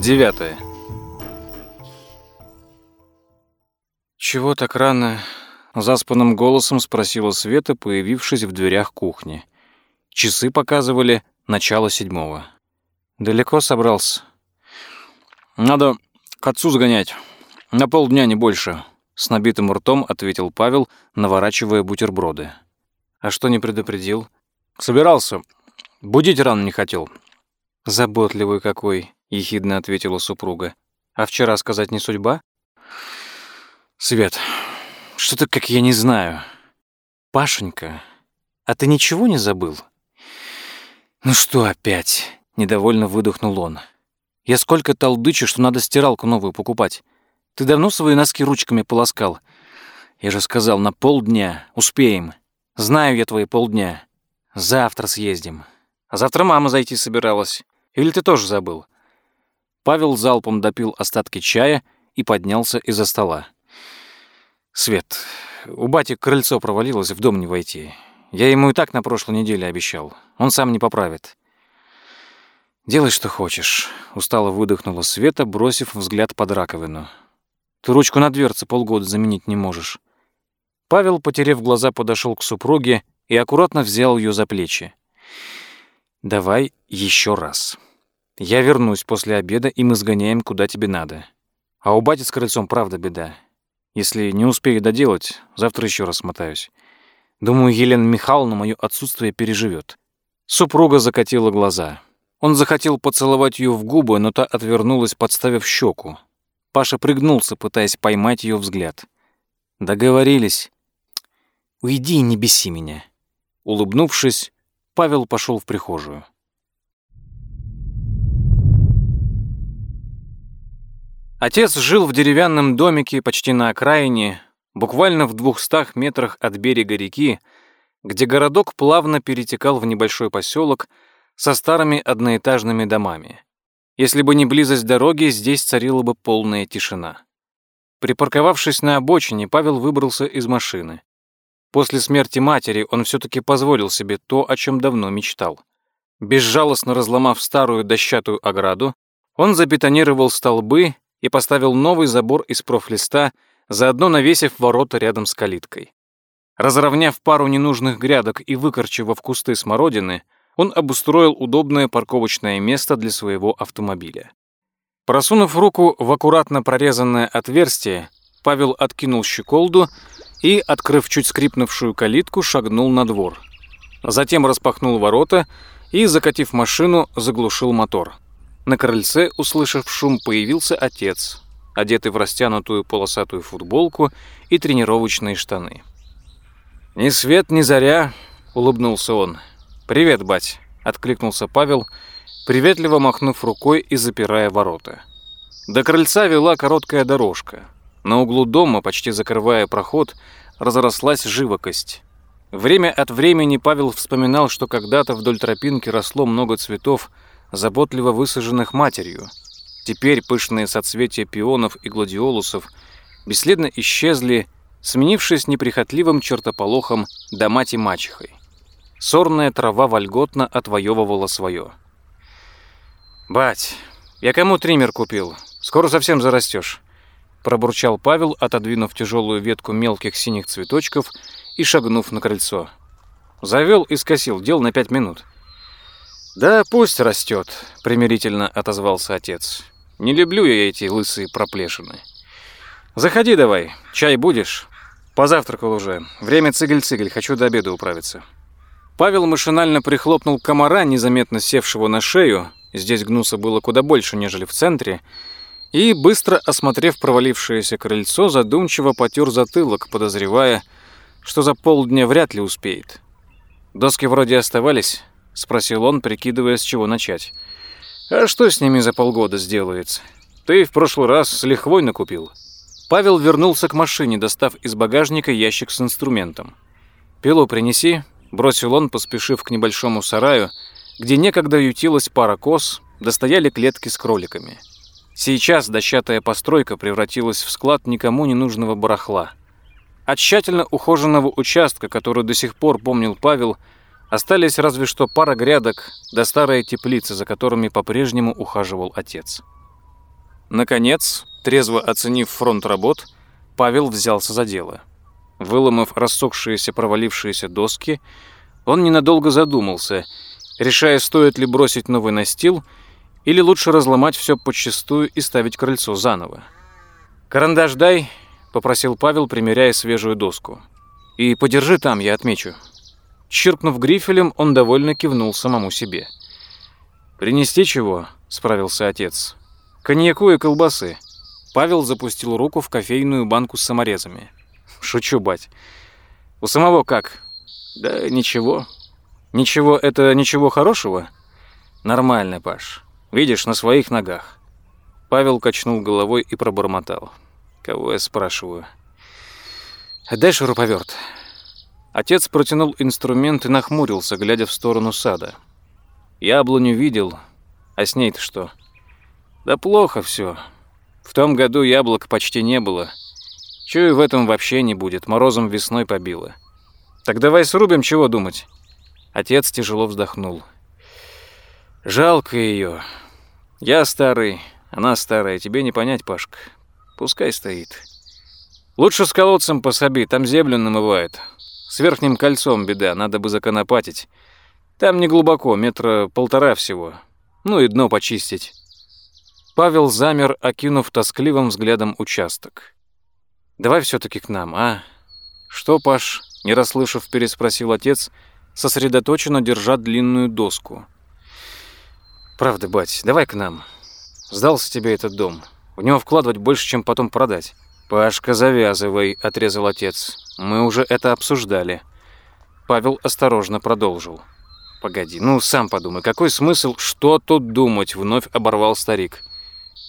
Девятое. «Чего так рано?» — заспанным голосом спросила Света, появившись в дверях кухни. Часы показывали начало седьмого. «Далеко собрался?» «Надо к отцу загонять. На полдня, не больше», — с набитым ртом ответил Павел, наворачивая бутерброды. «А что не предупредил?» «Собирался. Будить рано не хотел». «Заботливый какой», — ехидно ответила супруга. «А вчера сказать не судьба?» «Свет, что-то как я не знаю. Пашенька, а ты ничего не забыл?» «Ну что опять?» — недовольно выдохнул он. Я сколько толдычу, что надо стиралку новую покупать. Ты давно свои носки ручками полоскал? Я же сказал, на полдня. Успеем. Знаю я твои полдня. Завтра съездим. А завтра мама зайти собиралась. Или ты тоже забыл?» Павел залпом допил остатки чая и поднялся из-за стола. «Свет, у бати крыльцо провалилось, в дом не войти. Я ему и так на прошлой неделе обещал. Он сам не поправит. «Делай, что хочешь», — устало выдохнула Света, бросив взгляд под раковину. «Ты ручку на дверце полгода заменить не можешь». Павел, потеряв глаза, подошел к супруге и аккуратно взял ее за плечи. «Давай еще раз. Я вернусь после обеда, и мы сгоняем, куда тебе надо. А у бати с крыльцом правда беда. Если не успею доделать, завтра еще раз мотаюсь. Думаю, Елена Михайловна мое отсутствие переживет». Супруга закатила глаза. Он захотел поцеловать ее в губы, но та отвернулась, подставив щеку. Паша пригнулся, пытаясь поймать ее взгляд. Договорились. «Уйди и не беси меня». Улыбнувшись, Павел пошел в прихожую. Отец жил в деревянном домике почти на окраине, буквально в двухстах метрах от берега реки, где городок плавно перетекал в небольшой поселок, со старыми одноэтажными домами. Если бы не близость дороги, здесь царила бы полная тишина. Припарковавшись на обочине, Павел выбрался из машины. После смерти матери он все-таки позволил себе то, о чем давно мечтал. Безжалостно разломав старую дощатую ограду, он забетонировал столбы и поставил новый забор из профлиста, заодно навесив ворота рядом с калиткой. Разровняв пару ненужных грядок и выкорчевав кусты смородины, он обустроил удобное парковочное место для своего автомобиля. Просунув руку в аккуратно прорезанное отверстие, Павел откинул щеколду и, открыв чуть скрипнувшую калитку, шагнул на двор. Затем распахнул ворота и, закатив машину, заглушил мотор. На крыльце, услышав шум, появился отец, одетый в растянутую полосатую футболку и тренировочные штаны. «Ни свет, ни заря», — улыбнулся он. «Привет, бать», — откликнулся Павел, приветливо махнув рукой и запирая ворота. До крыльца вела короткая дорожка. На углу дома, почти закрывая проход, разрослась живокость. Время от времени Павел вспоминал, что когда-то вдоль тропинки росло много цветов, заботливо высаженных матерью. Теперь пышные соцветия пионов и гладиолусов бесследно исчезли, сменившись неприхотливым чертополохом да мать и мачехой сорная трава вольготно отвоевывала свое. «Бать, я кому триммер купил? Скоро совсем зарастешь», — пробурчал Павел, отодвинув тяжелую ветку мелких синих цветочков и шагнув на крыльцо. Завел и скосил, дел на пять минут. «Да пусть растет», — примирительно отозвался отец. «Не люблю я эти лысые проплешины». «Заходи давай, чай будешь?» «Позавтракал уже. Время цигель-цигель, хочу до обеда управиться». Павел машинально прихлопнул комара, незаметно севшего на шею, здесь гнуса было куда больше, нежели в центре, и, быстро осмотрев провалившееся крыльцо, задумчиво потер затылок, подозревая, что за полдня вряд ли успеет. «Доски вроде оставались?» — спросил он, прикидывая, с чего начать. «А что с ними за полгода сделается? Ты в прошлый раз с лихвой накупил». Павел вернулся к машине, достав из багажника ящик с инструментом. «Пилу принеси, Бросил он, поспешив к небольшому сараю, где некогда ютилась пара коз, достояли клетки с кроликами. Сейчас дощатая постройка превратилась в склад никому не нужного барахла. От тщательно ухоженного участка, который до сих пор помнил Павел, остались разве что пара грядок да старая теплица, за которыми по-прежнему ухаживал отец. Наконец, трезво оценив фронт работ, Павел взялся за дело. Выломав рассохшиеся провалившиеся доски, он ненадолго задумался, решая, стоит ли бросить новый настил или лучше разломать все подчистую и ставить крыльцо заново. «Карандаш дай», — попросил Павел, примеряя свежую доску. «И подержи там, я отмечу». Чиркнув грифелем, он довольно кивнул самому себе. «Принести чего?» — справился отец. «Коньяку и колбасы». Павел запустил руку в кофейную банку с саморезами. «Шучу, бать. У самого как?» «Да ничего». «Ничего — это ничего хорошего?» «Нормально, Паш. Видишь, на своих ногах». Павел качнул головой и пробормотал. «Кого я спрашиваю?» «Дай шуруповерт». Отец протянул инструмент и нахмурился, глядя в сторону сада. Яблоню видел, а с ней-то что? Да плохо все. В том году яблок почти не было. Чую, в этом вообще не будет, морозом весной побило. Так давай срубим, чего думать? Отец тяжело вздохнул. Жалко ее. Я старый, она старая, тебе не понять, Пашка. Пускай стоит. Лучше с колодцем пособи, там землю намывает. С верхним кольцом беда, надо бы законопатить. Там не глубоко, метра полтора всего. Ну и дно почистить. Павел замер, окинув тоскливым взглядом участок. «Давай все таки к нам, а?» «Что, Паш?» — не расслышав, переспросил отец, сосредоточенно держа длинную доску. «Правда, бать, давай к нам. Сдался тебе этот дом. В него вкладывать больше, чем потом продать». «Пашка, завязывай», — отрезал отец. «Мы уже это обсуждали». Павел осторожно продолжил. «Погоди, ну сам подумай, какой смысл, что тут думать?» — вновь оборвал старик.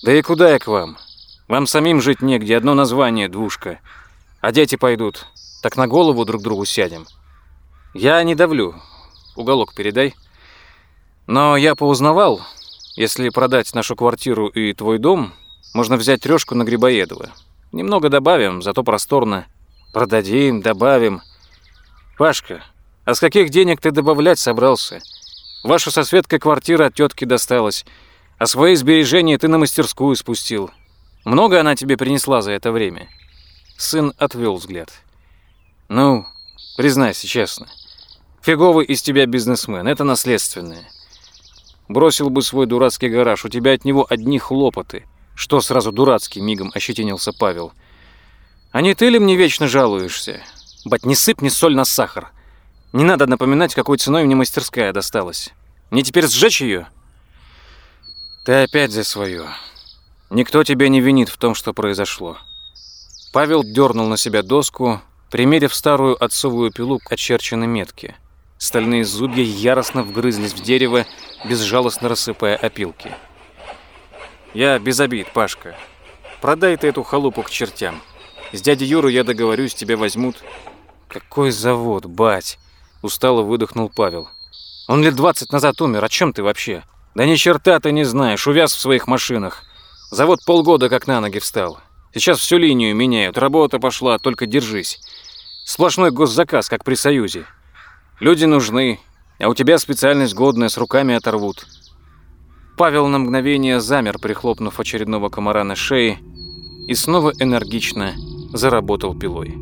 «Да и куда я к вам? Вам самим жить негде, одно название, двушка. А дети пойдут, так на голову друг другу сядем. Я не давлю, уголок передай. Но я поузнавал, если продать нашу квартиру и твой дом, можно взять трёшку на Грибоедова. Немного добавим, зато просторно. Продадим, добавим. Пашка, а с каких денег ты добавлять собрался? Ваша со Светкой квартира от тетки досталась, а свои сбережения ты на мастерскую спустил. Много она тебе принесла за это время?» Сын отвел взгляд. «Ну, признайся честно, фиговый из тебя бизнесмен, это наследственное. Бросил бы свой дурацкий гараж, у тебя от него одни хлопоты. Что сразу дурацкий, мигом ощетинился Павел. А не ты ли мне вечно жалуешься? Бать, не сыпь ни соль на сахар. Не надо напоминать, какой ценой мне мастерская досталась. Мне теперь сжечь ее? Ты опять за свое. Никто тебя не винит в том, что произошло. Павел дернул на себя доску, примерив старую отцовую пилу к очерченной метке. Стальные зубья яростно вгрызлись в дерево, безжалостно рассыпая опилки. «Я без обид, Пашка. Продай ты эту халупу к чертям. С дядей Юрой я договорюсь, тебя возьмут». «Какой завод, бать!» — устало выдохнул Павел. «Он лет двадцать назад умер. О чем ты вообще?» «Да ни черта ты не знаешь. Увяз в своих машинах. Завод полгода как на ноги встал. Сейчас всю линию меняют. Работа пошла, только держись. Сплошной госзаказ, как при Союзе. Люди нужны, а у тебя специальность годная, с руками оторвут. Павел на мгновение замер, прихлопнув очередного комара на шее, и снова энергично заработал пилой.